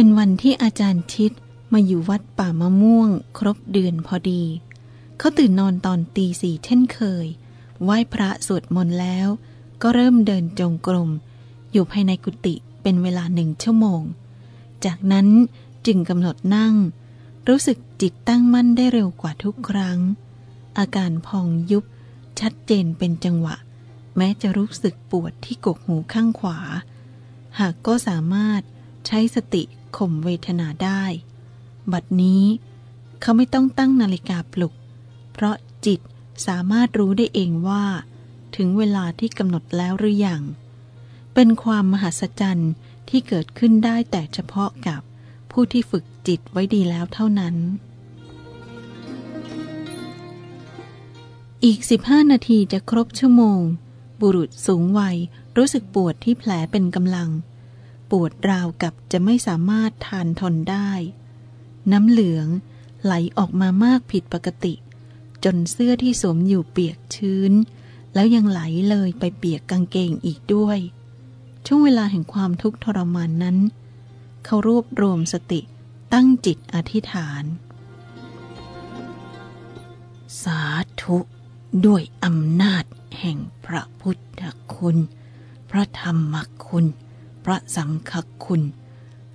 เป็นวันที่อาจารย์ชิดมาอยู่วัดป่ามะม่วง ครบเดือนพอดี เขาตื่นนอนตอนตีสี่เช่นเคย ไหว้พระสวดมนต์แล้ว ก็เริ่มเดินจงกรม อยู่ภายในกุฏิเป็นเวลาหนึ่งชั่วโมง จากนั้นจึงกำหนดนั่ง รู้สึกจิตตั้งมั่นได้เร็วกว่าทุกครั้ง อาการพองยุบชัดเจนเป็นจังหวะ แม้จะรู้สึกปวดที่กกหูข้างขวา หากก็สามารถใช้สติ ข่มเวทนาได้ บัดนี้เขาไม่ต้องตั้งนาฬิกาปลุก เพราะจิตสามารถรู้ได้เองว่า ถึงเวลาที่กำหนดแล้วหรือยัง เป็นความมหัศจรรย์ที่เกิดขึ้นได้แต่เฉพาะกับผู้ที่ฝึกจิตไว้ดีแล้วเท่านั้น อีก 15 นาทีจะครบชั่วโมง บุรุษสูงวัยรู้สึกปวดที่แผลเป็นกำลัง ปวดราวกับจะไม่สามารถทานทนได้ น้ำเหลืองไหลออกมามากผิดปกติ จนเสื้อที่สวมอยู่เปียกชื้น แล้วยังไหลเลยไปเปียกกางเกงอีกด้วย ช่วงเวลาแห่งความทุกข์ทรมานนั้น เขารวบรวมสติตั้งจิตอธิษฐาน สาธุด้วยอำนาจแห่งพระพุทธคุณ พระธรรมคุณ ระสังฆคุณ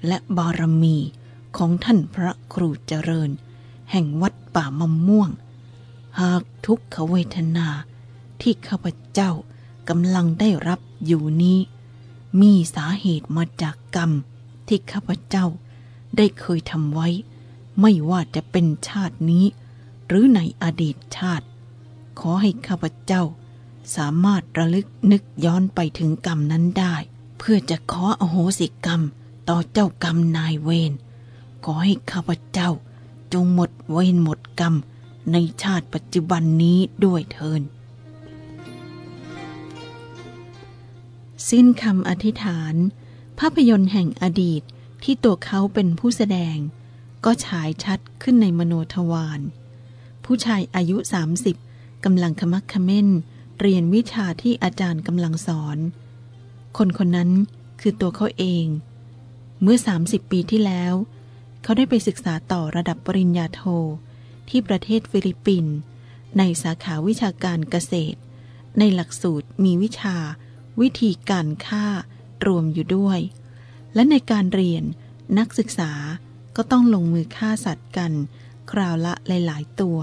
และบารมีของท่านพระครูเจริญ แห่งวัดป่ามะม่วง หากทุกขเวทนาที่ข้าพเจ้ากำลังได้รับอยู่นี้ มีสาเหตุมาจากกรรมที่ข้าพเจ้าได้เคยทำไว้ ไม่ว่าจะเป็นชาตินี้ หรือในอดีตชาติ ขอให้ข้าพเจ้าสามารถระลึกนึกย้อนไปถึงกรรมนั้นได้ พื่อจะขออโหสิกรรมต่อเจ้ากรรมนายเวรขอให้ข้าพเจ้า จงหมดเวรหมดกรรม ในชาติปัจจุบันนี้ด้วยเทินสิ้นคำอธิษฐาน ภาพยนตร์แห่งอดีตที่ตัวเขาเป็นผู้แสดง ก็ฉายชัดขึ้นในมโนทวาร ผู้ชายอายุ 30กำลังขมักขม้น เรียนวิชาที่อาจารย์กำลังสอน คนคนนั้นคือตัวเขาเอง เมื่อ 30 ปีที่แล้ว เขาได้ไปศึกษาต่อระดับปริญญาโท ที่ประเทศฟิลิปปินส์ในสาขาวิชาการเกษตร ในหลักสูตรมีวิชา วิธีการฆ่ารวมอยู่ด้วย และในการเรียนนักศึกษาก็ต้องลงมือฆ่าสัตว์กัน คราวละหลาย ๆ ตัว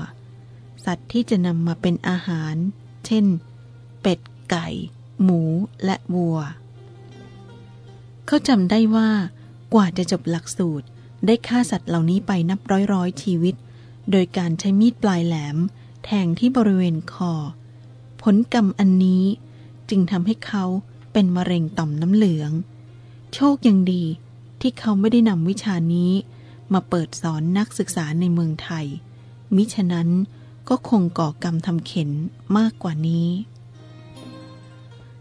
สัตว์ที่จะนำมาเป็นอาหาร เช่น เป็ดไก่ หมูและวัว เขาจำได้ว่ากว่าจะจบหลักสูตรได้ฆ่าสัตว์เหล่านี้ไปนับร้อยร้อยชีวิต โดยการใช้มีดปลายแหลม แทงที่บริเวณคอ ผลกรรมอันนี้จึงทำให้เขาเป็นมะเร็งต่อมน้ำเหลือง โชคยังดีที่เขาไม่ได้นำวิชานี้มาเปิดสอนนักศึกษาในเมืองไทย มิฉะนั้นก็คงก่อกรรมทำเข็นมากกว่านี้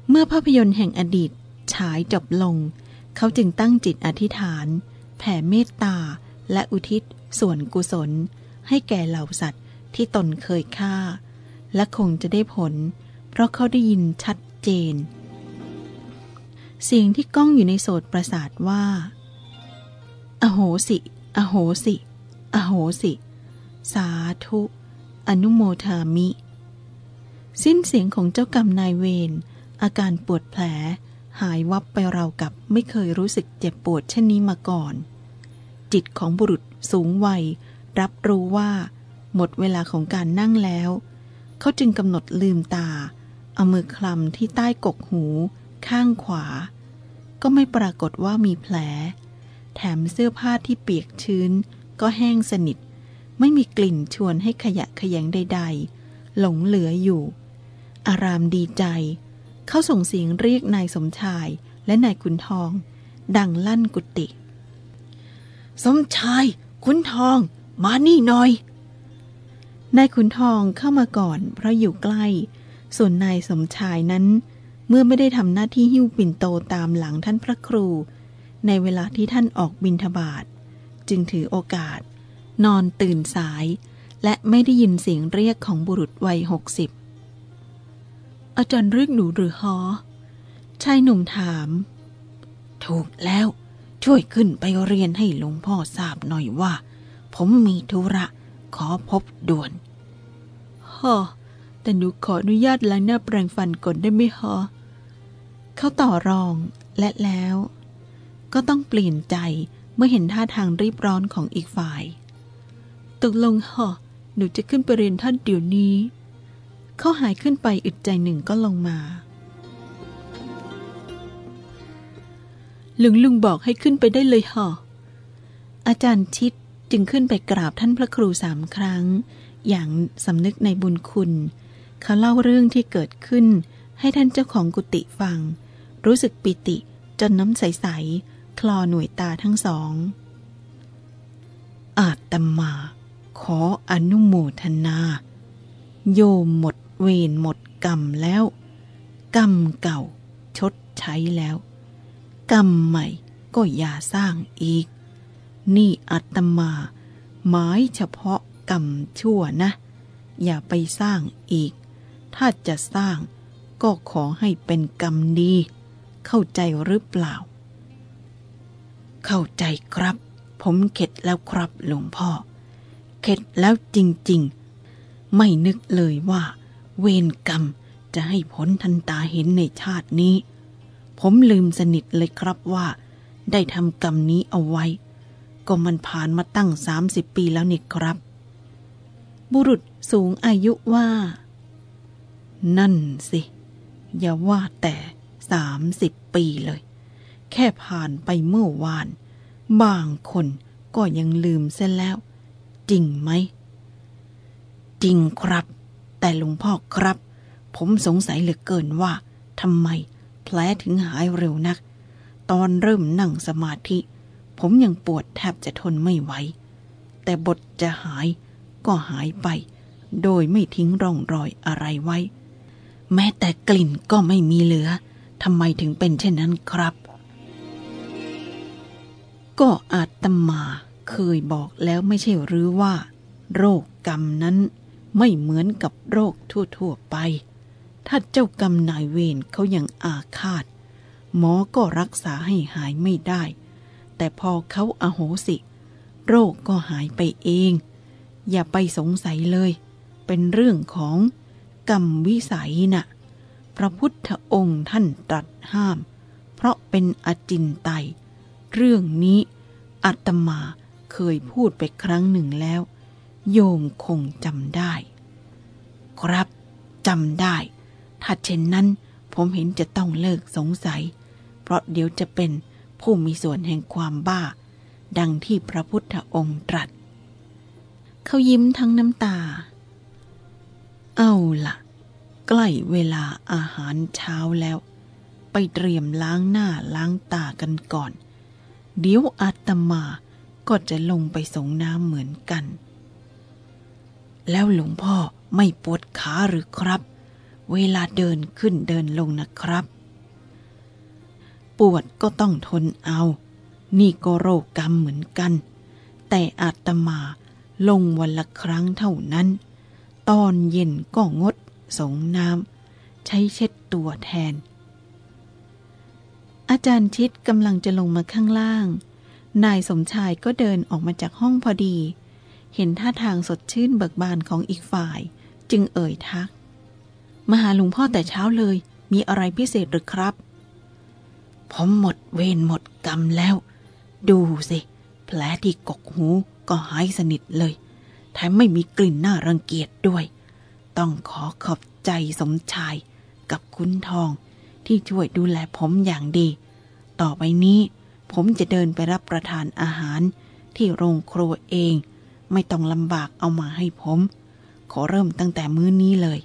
เมื่อภาพยนตร์แห่งอดีตฉายจบลง เขาจึงตั้งจิตอธิษฐาน แผ่เมตตา และอุทิศ ส่วนกุศล ให้แก่เหล่าสัตว์ที่ตนเคยฆ่า และคงจะได้ผล เพราะเขาได้ยินชัดเจน เสียงที่ก้องอยู่ในโสตประสาทว่า อโหสิ อโหสิ อโหสิ สาธุ อนุโมทามิ สิ้นเสียงของเจ้ากรรมนายเวร อาการปวดแผล หายวับไปเรากับไม่เคยรู้สึกเจ็บปวดเช่นนี้มาก่อน จิตของบุรุษสูงวัย รับรู้ว่า หมดเวลาของการนั่งแล้ว เขาจึงกำหนดลืมตา เอามือคลำที่ใต้กกหู ข้างขวา ก็ไม่ปรากฏว่ามีแผล แถมเสื้อผ้าที่เปียกชื้น ก็แห้งสนิท ไม่มีกลิ่นชวนให้ขยะขยงใด ๆ หลงเหลืออยู่ อารามดีใจ เขาส่งเสียงเรียกนายสมชายและนายขุนทอง ดังลั่นกุฏิสมชายขุนทอง มานี่หน่อยนายขุนทองเข้ามาก่อนเพราะอยู่ใกล้ ส่วนนายสมชายนั้น เมื่อไม่ได้ทำหน้าที่หิ้วปิ่นโตตามหลังท่านพระครู ในเวลาที่ท่านออกบินทบาทจึงถือโอกาส นอนตื่นสาย และไม่ได้ยินเสียงเรียกของบุรุษวัยหกสิบ อาจารย์เรียกหนูหรือฮอชายหนุ่มถาม ถูกแล้ว ช่วยขึ้นไปเรียนให้หลวงพ่อทราบหน่อยว่า ผมมีธุระ ขอพบด่วนฮอแต่หนูขออนุญาตล้างหน้าแปรงฟันก่อนได้ไหมฮะเขาต่อรองและแล้ว ก็ต้องเปลี่ยนใจเมื่อเห็นท่าทางรีบร้อนของอีกฝ่าย ตกลงฮะหนูจะขึ้นไปเรียนท่านเดี๋ยวนี้ เขาหายขึ้นไปอึดใจหนึ่งก็ลงมาลุงลุงบอกให้ขึ้นไปได้เลยฮะอาจารย์ชิดจึงขึ้นไปกราบท่านพระครูสามครั้ง อย่างสำนึกในบุญคุณ เขาเล่าเรื่องที่เกิดขึ้น ให้ท่านเจ้าของกุฏิฟัง รู้สึกปิติจนน้ำใส ๆ คลอหน่วยตาทั้งสอง อาตมา ขออนุโมทนา โยมหมด เวรหมดกรรมแล้ว กรรมเก่าชดใช้แล้ว กรรมใหม่ก็อย่าสร้างอีก นี่อาตมาหมายเฉพาะกรรมชั่วนะ อย่าไปสร้างอีก ถ้าจะสร้างก็ขอให้เป็นกรรมดี เข้าใจหรือเปล่า เข้าใจครับ ผมเข็ดแล้วครับหลวงพ่อ เข็ดแล้วจริง ๆ ไม่นึกเลยว่า เวรกรรมจะให้ผลทันตาเห็นในชาตินี้ ผมลืมสนิทเลยครับว่า ได้ทำกรรมนี้เอาไว้ ก็มันผ่านมาตั้งสามสิบปีแล้วนี่ครับ บุรุษสูงอายุว่า นั่นสิ อย่าว่าแต่สามสิบปีเลย แค่ผ่านไปเมื่อวาน บางคนก็ยังลืมเส้นแล้ว จริงไหม จริงครับ แต่หลวงพ่อครับ ผมสงสัยเหลือเกินว่าทำไมแผลถึงหายเร็วนัก ตอนเริ่มนั่งสมาธิ ผมยังปวดแทบจะทนไม่ไหว แต่บทจะหายก็หายไป โดยไม่ทิ้งร่องรอยอะไรไว้ แม้แต่กลิ่นก็ไม่มีเหลือทำไมถึงเป็นเช่นนั้นครับ ก็อาตมาเคยบอกแล้วไม่ใช่หรือว่า โรคกรรมนั้น ไม่เหมือนกับโรคทั่วๆไป ถ้าเจ้ากรรมนายเวรเขายังอาฆาต หมอก็รักษาให้หายไม่ได้ แต่พอเขาอาโหสิ โรคก็หายไปเอง อย่าไปสงสัยเลย เป็นเรื่องของกรรมวิสัยนะ่ะ พระพุทธองค์ท่านตรัสห้าม เพราะเป็นอจินไตยเรื่องนี้อาตมาเคยพูดไปครั้งหนึ่งแล้ว โยมคงจำได้ ครับจำได้ ถ้าเช่นนั้นผมเห็นจะต้องเลิกสงสัย เพราะเดี๋ยวจะเป็นผู้มีส่วนแห่งความบ้า ดังที่พระพุทธองค์ตรัส เขายิ้มทั้งน้ำตา เอาละ่ะ ใกล้เวลาอาหารเช้าแล้ว ไปเตรียมล้างหน้าล้างตากันก่อน เดี๋ยวอาตมาก็จะลงไปส่งน้ำเหมือนกัน แล้วหลวงพ่อไม่ปวดขาหรือครับ เวลาเดินขึ้นเดินลงนะครับ ปวดก็ต้องทนเอา นี่ก็โรคกรรมเหมือนกัน แต่อาตมาลงวันละครั้งเท่านั้น ตอนเย็นก็งดสงน้ำใช้เช็ดตัวแทน อาจารย์ชิดกำลังจะลงมาข้างล่าง นายสมชายก็เดินออกมาจากห้องพอดี เห็นท่าทางสดชื่นเบิกบานของอีกฝ่าย จึงเอ่ยทัก มาหาหลวงพ่อแต่เช้าเลย มีอะไรพิเศษหรือครับ ผมหมดเวรหมดกรรมแล้ว ดูสิ แผลที่กกหูก็หายสนิทเลย แถมไม่มีกลิ่นน่ารังเกียจด้วย ต้องขอขอบใจสมชายกับคุณทองที่ช่วยดูแลผมอย่างดี ต่อไปนี้ ผมจะเดินไปรับประทานอาหารที่โรงครัวเอง ไม่ต้องลำบากเอามาให้ผม ขอเริ่มตั้งแต่มื้อนี้เลย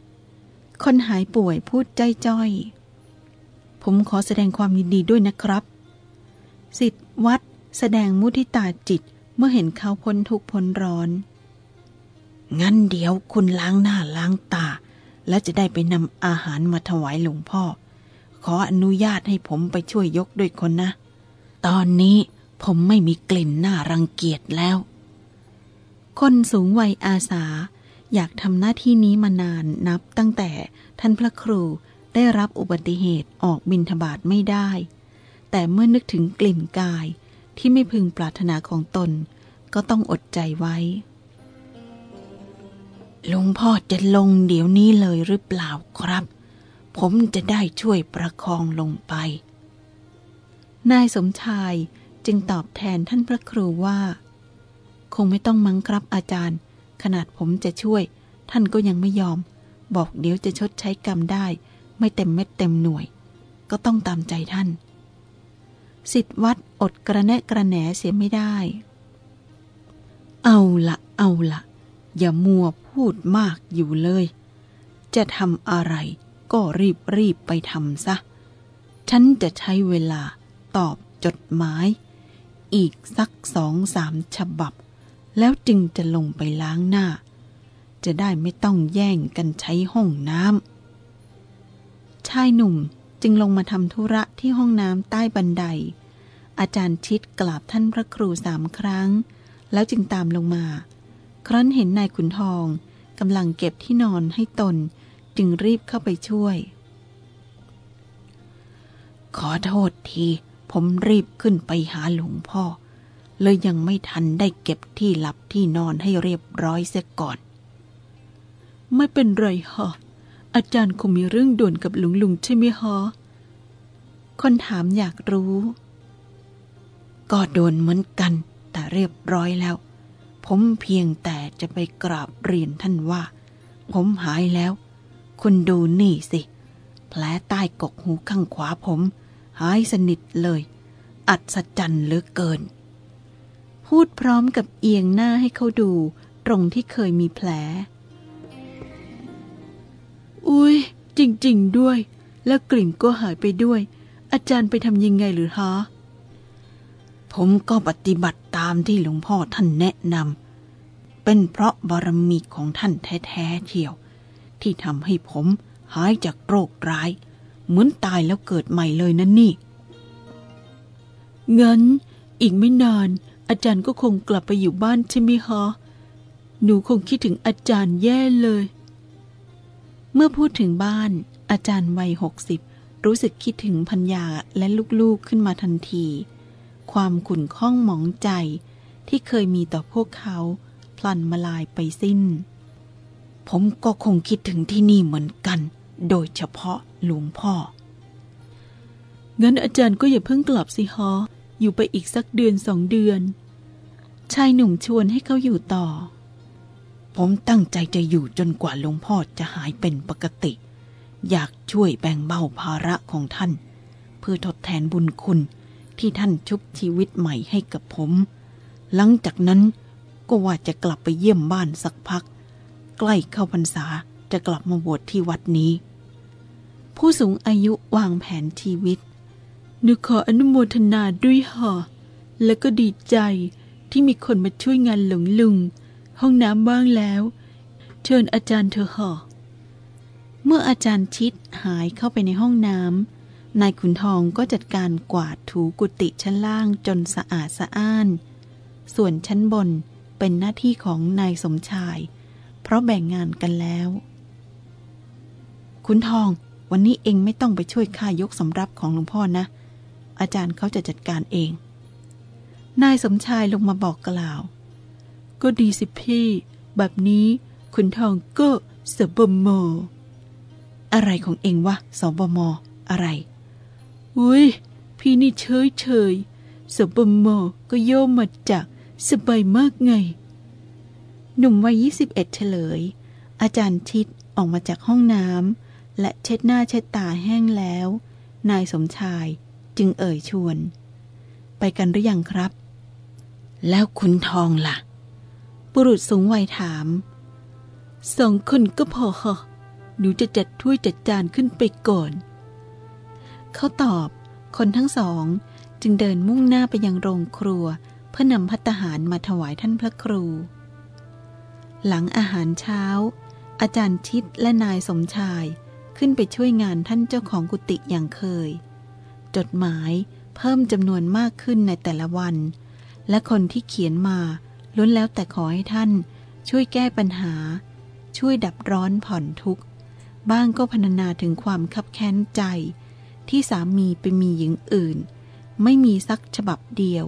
คนหายป่วยพูดใจจ้อย ผมขอแสดงความยินดีด้วยนะครับ สิทธิ์วัดแสดงมุทิตาจิตเมื่อเห็นเขาพ้นทุกพ้นร้อน งั้นเดี๋ยวคุณล้างหน้าล้างตา และจะได้ไปนำอาหารมาถวายหลวงพ่อ ขออนุญาตให้ผมไปช่วยยกด้วยคนนะ ตอนนี้ผมไม่มีกลิ่นหน้ารังเกียจแล้ว คนสูงวัยอาสา อยากทำหน้าที่นี้มานานนับตั้งแต่ท่านพระครูได้รับอุบัติเหตุออกบินทบาทไม่ได้ แต่เมื่อนึกถึงกลิ่นกายที่ไม่พึงปรารถนาของตน ก็ต้องอดใจไว้ลุงพ่อจะลงเดี๋ยวนี้เลยหรือเปล่าครับ ผมจะได้ช่วยประคองลงไป นายสมชายจึงตอบแทนท่านพระครูว่า คงไม่ต้องมั้งครับอาจารย์ ขนาดผมจะช่วย ท่านก็ยังไม่ยอม บอกเดี๋ยวจะชดใช้กรรมได้ ไม่เต็มเม็ดเต็มหน่วย ก็ต้องตามใจท่าน สิทธิวัดอดกระแนะกระแหนเสียไม่ได้ เอาละเอาละอย่ามัวพูดมากอยู่เลย จะทำอะไรก็รีบรีบไปทำซะ ฉันจะใช้เวลาตอบจดหมาย อีกสักสองสามฉบับ แล้วจึงจะลงไปล้างหน้า จะได้ไม่ต้องแย่งกันใช้ห้องน้ำชายหนุ่มจึงลงมาทำธุระที่ห้องน้ำใต้บันได อาจารย์ชิดกราบท่านพระครูสามครั้ง แล้วจึงตามลงมา ครั้นเห็นนายขุนทองกำลังเก็บที่นอนให้ตนจึงรีบเข้าไปช่วย ขอโทษที ผมรีบขึ้นไปหาหลวงพ่อ เลยยังไม่ทันได้เก็บที่หลับที่นอนให้เรียบร้อยเสียก่อน ไม่เป็นไรฮะอาจารย์คงมีเรื่องด่วนกับหลวงลุงใช่ไหมฮะคนถามอยากรู้ ก็โดนเหมือนกัน แต่เรียบร้อยแล้ว ผมเพียงแต่จะไปกราบเรียนท่านว่า ผมหายแล้ว คุณดูนี่สิ แผลใต้กกหูข้างขวาผม หายสนิทเลย อัศจรรย์เหลือเกิน พูดพร้อมกับเอียงหน้าให้เขาดูตรงที่เคยมีแผล อุ้ยจริง ๆ ด้วย แล้วกลิ่นก็หายไปด้วย อาจารย์ไปทำยังไงหรือฮะ ผมก็ปฏิบัติตามที่หลวงพ่อท่านแนะนำ เป็นเพราะบารมีของท่านแท้ๆเชียว ที่ทำให้ผมหายจากโรคร้าย เหมือนตายแล้วเกิดใหม่เลยนั่นนี่ งั้นอีกไม่นาน อาจารย์ก็คงกลับไปอยู่บ้านใช่ไหมฮะหนูคงคิดถึงอาจารย์แย่เลย เมื่อพูดถึงบ้าน อาจารย์วัยหกสิบรู้สึกคิดถึงพัญญาและลูกๆขึ้นมาทันที ความขุ่นข้องหมองใจที่เคยมีต่อพวกเขา พลันมาลายไปสิ้น ผมก็คงคิดถึงที่นี่เหมือนกัน โดยเฉพาะหลวงพ่องั้นอาจารย์ก็อย่าเพิ่งกลับสิฮะ อยู่ไปอีกสักเดือนสองเดือน ชายหนุ่มชวนให้เขาอยู่ต่อ ผมตั้งใจจะอยู่จนกว่าหลวงพ่อจะหายเป็นปกติ อยากช่วยแบ่งเบาภาระของท่าน เพื่อทดแทนบุญคุณที่ท่านชุบชีวิตใหม่ให้กับผม หลังจากนั้นก็ว่าจะกลับไปเยี่ยมบ้านสักพัก ใกล้เข้าพรรษาจะกลับมาบวชที่วัดนี้ ผู้สูงอายุวางแผนชีวิต หนูขออนุโมทนาด้วยหอและก็ดีใจที่มีคนมาช่วยงานหลงลุง ห้องน้ำว่างแล้ว เชิญอาจารย์เธอหอเมื่ออาจารย์ชิดหายเข้าไปในห้องน้ำนายขุนทองก็จัดการกวาดถูกุฏิชั้นล่างจนสะอาดสะอ้าน ส่วนชั้นบนเป็นหน้าที่ของนายสมชาย เพราะแบ่งงานกันแล้ว ขุนทองวันนี้เองไม่ต้องไปช่วยข้ายกสำรับของหลวงพ่อนะ อาจารย์เขาจะจัดการเอง นายสมชายลงมาบอกกล่าว ก็ดีสิพี่ แบบนี้ขุนทองก็สบมอะไรของเองวะสบมอะไร อุ้ยพี่นี่เฉยเฉยสบมก็โยมมาจากสบายมากไง หนุ่มวัยยี่สิบเอ็ดเฉลย อาจารย์ชิดออกมาจากห้องน้ำและเช็ดหน้าเช็ดตาแห้งแล้ว นายสมชาย จึงเอ่ยชวน ไปกันหรือยังครับ แล้วคุณทองละ่ะ บุรุษสูงวัยถามสองคนก็พอค่ะหนูจะจัดถ้วยจัดจานขึ้นไปก่อน เขาตอบ คนทั้งสองจึงเดินมุ่งหน้าไปยังโรงครัว เพื่อนำพัตตาหารมาถวายท่านพระครู หลังอาหารเช้า อาจารย์ชิดและนายสมชายขึ้นไปช่วยงานท่านเจ้าของกุฏิอย่างเคย จดหมายเพิ่มจำนวนมากขึ้นในแต่ละวัน และคนที่เขียนมาล้วนแล้วแต่ขอให้ท่าน ช่วยแก้ปัญหา ช่วยดับร้อนผ่อนทุกข์ บ้างก็พรรณนาถึงความคับแค้นใจ ที่สามีไปมีหญิงอื่น ไม่มีสักฉบับเดียว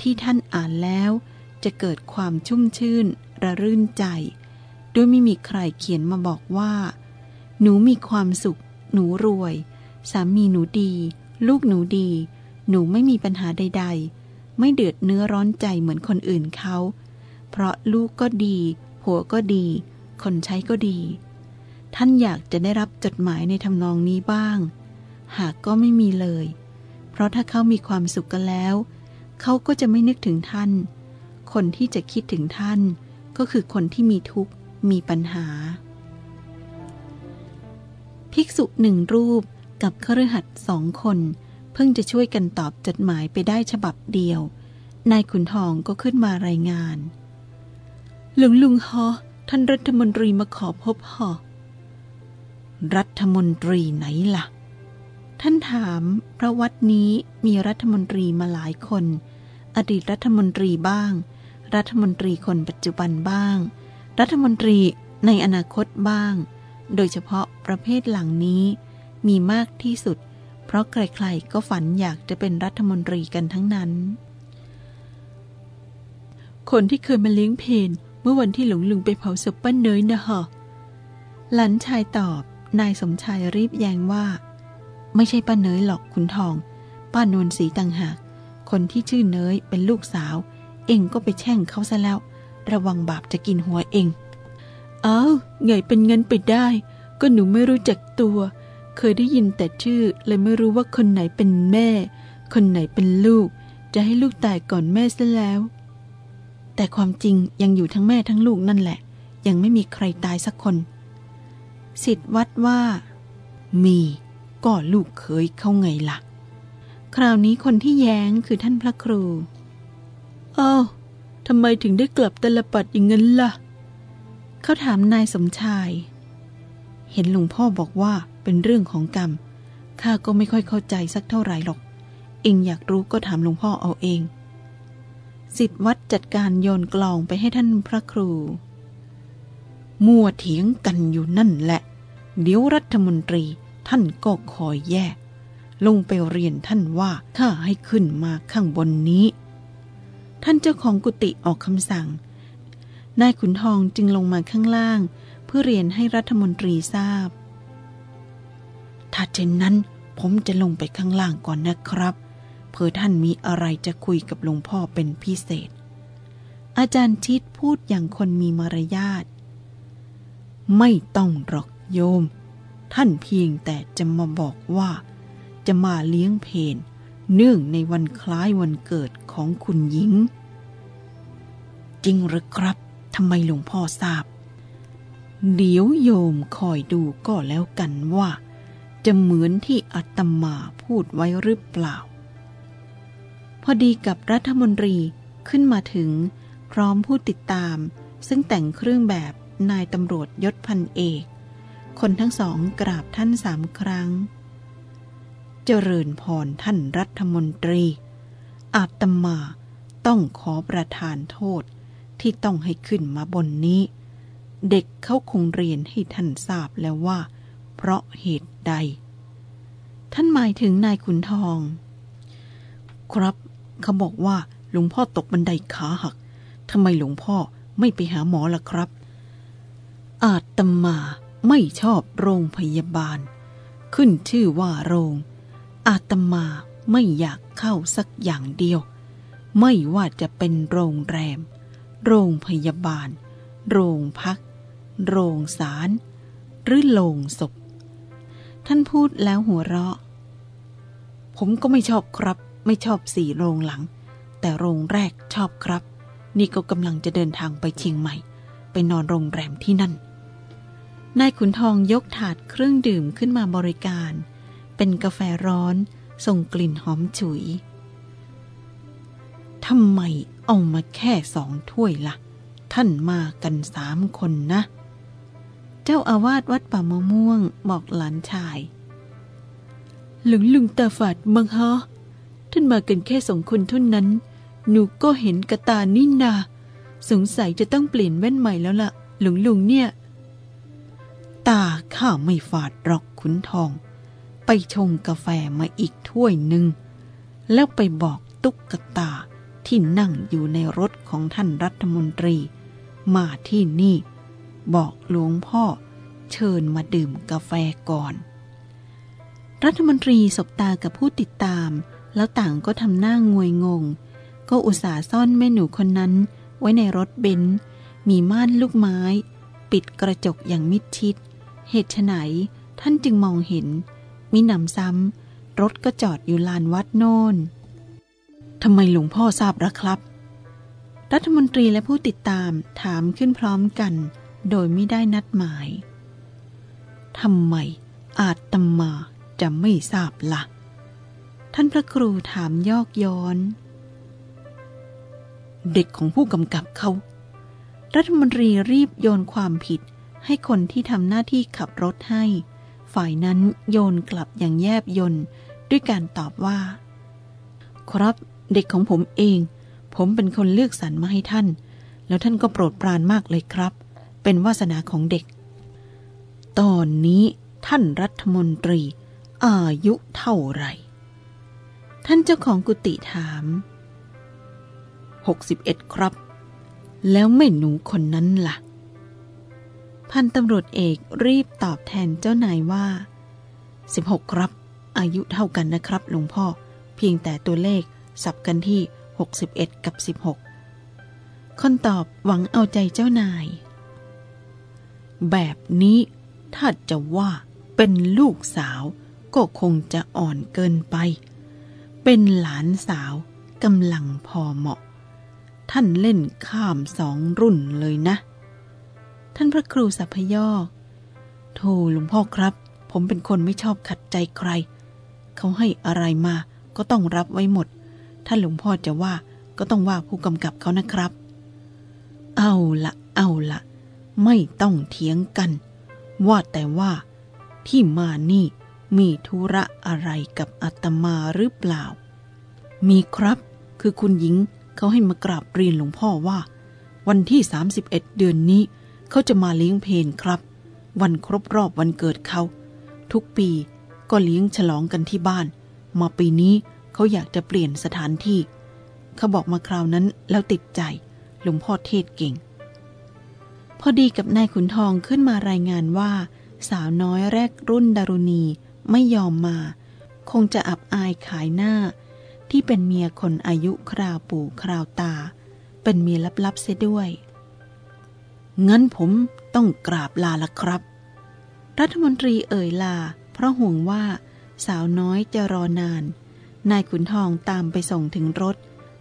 ที่ท่านอ่านแล้วจะเกิดความชุ่มชื่น ระรื่นใจ ด้วยไม่มีใครเขียนมาบอกว่า หนูมีความสุข หนูรวย สามีหนูดี ลูกหนูดี หนูไม่มีปัญหาใด ๆ ไม่เดือดเนื้อร้อนใจเหมือนคนอื่นเขา เพราะลูกก็ดี ผัวก็ดี คนใช้ก็ดี ท่านอยากจะได้รับจดหมายในทำนองนี้บ้าง หากก็ไม่มีเลย เพราะถ้าเขามีความสุขกันแล้ว เขาก็จะไม่นึกถึงท่าน คนที่จะคิดถึงท่าน ก็คือคนที่มีทุกข์มีปัญหา ภิกษุหนึ่งรูป กับครหัสสองคน เพิ่งจะช่วยกันตอบจดหมายไปได้ฉบับเดียวนายขุนทองก็ขึ้นมารายงาน หลวงลุงฮอท่านรัฐมนตรีมาขอพบฮอรัฐมนตรีไหนละ่ะ ท่านถามเพราะวัดนี้มีรัฐมนตรีมาหลายคน อดีตรัฐมนตรีบ้าง รัฐมนตรีคนปัจจุบันบ้าง รัฐมนตรีในอนาคตบ้าง โดยเฉพาะประเภทหลังนี้ มีมากที่สุด เพราะใครๆก็ฝันอยากจะเป็นรัฐมนตรีกันทั้งนั้น คนที่เคยมาเลี้ยงเพนเมื่อวันที่หลวงลุงไปเผาศพป้าเนยนะฮะหลันชายตอบ นายสมชายรีบแย้งว่า ไม่ใช่ป้าเนยหรอกคุณทอง ป้านวลสีต่างหาก คนที่ชื่อเนยเป็นลูกสาว เองก็ไปแช่งเขาซะแล้ว ระวังบาปจะกินหัวเอง เอ้าไงเป็นเงินไปได้ ก็หนูไม่รู้จักตัว เคยได้ยินแต่ชื่อเลยไม่รู้ว่าคนไหนเป็นแม่ คนไหนเป็นลูก จะให้ลูกตายก่อนแม่ซะแล้ว แต่ความจริงยังอยู่ทั้งแม่ทั้งลูกนั่นแหละ ยังไม่มีใครตายสักคนสิทธวัดว่า มีก็ลูกเคยเข้าไงละ่ะ คราวนี้คนที่แย้งคือท่านพระครูอ้าวทำไมถึงได้กลับตลปัดอย่างนั้นล่ะ เขาถามนายสมชาย เห็นหลวงพ่อบอกว่า เป็นเรื่องของกรรมข้าก็ไม่ค่อยเข้าใจสักเท่าไหร่หรอก เองอยากรู้ก็ถามหลวงพ่อเอาเองสิทธิวัดจัดการโยนกลองไปให้ท่านพระครู มัวเถียงกันอยู่นั่นแหละ เดี๋ยวรัฐมนตรีท่านก็คอยแยกลงไปเรียนท่านว่าข้าให้ขึ้นมาข้างบนนี้ ท่านเจ้าของกุฏิออกคำสั่ง นายขุนทองจึงลงมาข้างล่าง เพื่อเรียนให้รัฐมนตรีทราบ ถ้าเช่นนั้น ผมจะลงไปข้างล่างก่อนนะครับ เพื่อท่านมีอะไรจะคุยกับหลวงพ่อเป็นพิเศษ อาจารย์ชิดพูดอย่างคนมีมารยาท ไม่ต้องหรอกโยม ท่านเพียงแต่จะมาบอกว่า จะมาเลี้ยงเพนเนื่องในวันคล้ายวันเกิดของคุณหญิง จริงหรือครับทำไมหลวงพ่อทราบ เดี๋ยวโยมคอยดูก็แล้วกันว่า จะเหมือนที่อัตมาพูดไว้หรือเปล่า พอดีกับรัฐมนตรีขึ้นมาถึง พร้อมผู้ติดตาม ซึ่งแต่งเครื่องแบบนายตำรวจยศพันเอก คนทั้งสองกราบท่านสามครั้ง เจริญพรท่านรัฐมนตรี อาตมาต้องขอประทานโทษที่ต้องให้ขึ้นมาบนนี้ เด็กเขาคงเรียนให้ท่านทราบแล้วว่า เพราะเหตุใด ท่านหมายถึงนายขุนทอง ครับเขาบอกว่าหลวงพ่อตกบันไดขาหักทำไมหลวงพ่อไม่ไปหาหมอล่ะครับ อาตมาไม่ชอบโรงพยาบาล ขึ้นชื่อว่าโรง อาตมาไม่อยากเข้าสักอย่างเดียว ไม่ว่าจะเป็นโรงแรม โรงพยาบาล โรงพัก โรงสาร หรือโรงศพ ท่านพูดแล้วหัวเราะ ผมก็ไม่ชอบครับ ไม่ชอบสี่โรงหลัง แต่โรงแรกชอบครับ นี่ก็กำลังจะเดินทางไปเชียงใหม่ ไปนอนโรงแรมที่นั่น นายขุนทองยกถาดเครื่องดื่มขึ้นมาบริการ เป็นกาแฟร้อนส่งกลิ่นหอมฉุยทำไมเอามาแค่สองถ้วยละ่ะ ท่านมากันสามคนนะ เจ้าอาวาสวัดป่ามะม่วงบอกหลานชาย หลวงลุงตาฝาดมังฮะท่านมากันแค่สองคนเท่านั้น หนูก็เห็นกระตานี่นา สงสัยจะต้องเปลี่ยนแว่นใหม่แล้วละ่ะ หลวงลุงเนี่ย ตาข้าไม่ฝาดหรอกขุนทอง ไปชงกาแฟมาอีกถ้วยหนึ่ง แล้วไปบอกตุ๊กตาที่นั่งอยู่ในรถของท่านรัฐมนตรี มาที่นี่ บอกหลวงพ่อเชิญมาดื่มกาแฟก่อน รัฐมนตรีสบตากับผู้ติดตาม แล้วต่างก็ทำหน้างวยงง ก็อุตส่าห์ซ่อนแม่หนูคนนั้น ไว้ในรถเบนซ์มีม่านลูกไม้ ปิดกระจกอย่างมิดชิด เหตุไฉนท่านจึงมองเห็น มิหนำซ้ำรถก็จอดอยู่ลานวัดโน่นทำไมหลวงพ่อทราบระครับ รัฐมนตรีและผู้ติดตามถามขึ้นพร้อมกัน โดยไม่ได้นัดหมายทำไมอาจตมาจะไม่ทราบละ่ะ ท่านพระครูถามยอกย้อน เด็กของผู้กำกับเขา รัฐมนตรีรีบโยนความผิดให้คนที่ทำหน้าที่ขับรถให้ ฝ่ายนั้นโยนกลับอย่างแยบยนด้วยการตอบว่า ครับเด็กของผมเอง ผมเป็นคนเลือกสรรมาให้ท่าน แล้วท่านก็โปรดปรานมากเลยครับ เป็นวาสนาของเด็ก ตอนนี้ท่านรัฐมนตรีอายุเท่าไหร่ ท่านเจ้าของกุฏิถามหกสิบเอ็ดครับ แล้วแม่หนูคนนั้นละ่ะ พันตำรวจเอกรีบตอบแทนเจ้านายว่าสิบหกครับ อายุเท่ากันนะครับหลวงพ่อ เพียงแต่ตัวเลขสับกันที่61กับ16คนตอบหวังเอาใจเจ้านาย แบบนี้ถ้าจะว่าเป็นลูกสาวก็คงจะอ่อนเกินไป เป็นหลานสาวกำลังพอเหมาะ ท่านเล่นข้ามสองรุ่นเลยนะ ท่านพระครูสัพยอกโธ่หลวงพ่อครับ ผมเป็นคนไม่ชอบขัดใจใคร เขาให้อะไรมาก็ต้องรับไว้หมด ถ้าหลวงพ่อจะว่าก็ต้องว่าผู้กำกับเขานะครับ เอาละเอาละ ไม่ต้องเถียงกัน ว่าแต่ว่าที่มานี่มีธุระอะไรกับอาตมาหรือเปล่า มีครับ คือคุณหญิงเขาให้มากราบเรียนหลวงพ่อว่า วันที่ 31 เดือนนี้ เขาจะมาเลี้ยงเพนครับ วันครบรอบวันเกิดเขา ทุกปีก็เลี้ยงฉลองกันที่บ้าน มาปีนี้เขาอยากจะเปลี่ยนสถานที่ เขาบอกมาคราวนั้นแล้วติดใจ หลวงพ่อเทศเก่ง พอดีกับนายขุนทองขึ้นมารายงานว่า สาวน้อยแรกรุ่นดารุณีไม่ยอมมา คงจะอับอายขายหน้า ที่เป็นเมียคนอายุคราวปู่คราวตา เป็นเมียลับๆเสียด้วย งั้นผมต้องกราบลาละครับ รัฐมนตรีเอ่ยลา เพราะห่วงว่า สาวน้อยจะรอนาน นายขุนทองตามไปส่งถึงรถ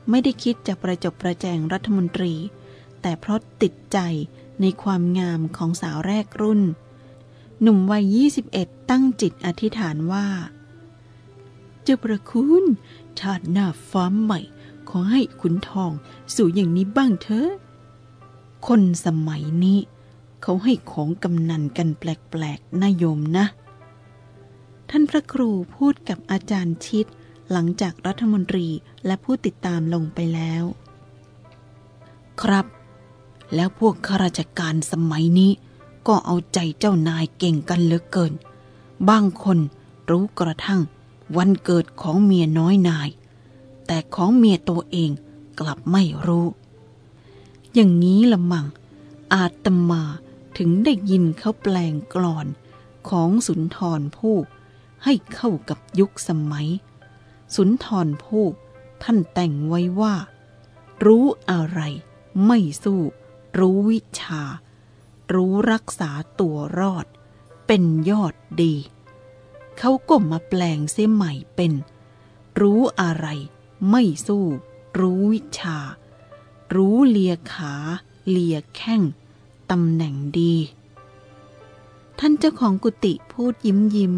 ไม่ได้คิดจะประจบประแจงรัฐมนตรี แต่เพราะติดใจ ในความงามของสาวแรกรุ่น หนุ่มวัย 21 ตั้งจิตอธิษฐานว่าเจ้าประคุณชาติหน้าฟ้าใหม่ ขอให้ขุนทองสู่อย่างนี้บ้างเถอะ คนสมัยนี้ เขาให้ของกำนันกันแปลกๆนาโยมนะ ท่านพระครูพูดกับอาจารย์ชิด หลังจากรัฐมนตรีและผู้ติดตามลงไปแล้ว ครับ แล้วพวกข้าราชการสมัยนี้ ก็เอาใจเจ้านายเก่งกันเหลือเกิน บางคนรู้กระทั่งวันเกิดของเมียน้อยนาย แต่ของเมียตัวเองกลับไม่รู้ อย่างนี้ละมังอาตมาถึงได้ยินเขาแปลงกลอนของสุนทรผู้ให้เข้ากับยุคสมัย สุนทรภู่ท่านแต่งไว้ว่า รู้อะไรไม่สู้ รู้วิชา รู้รักษาตัวรอด เป็นยอดดี เขาก็มาแปลงเสียใหม่เป็น รู้อะไร ไม่สู้ รู้วิชา รู้เลียขา เลียแข้งตำแหน่งดี ท่านเจ้าของกุฏิพูดยิ้มยิ้ม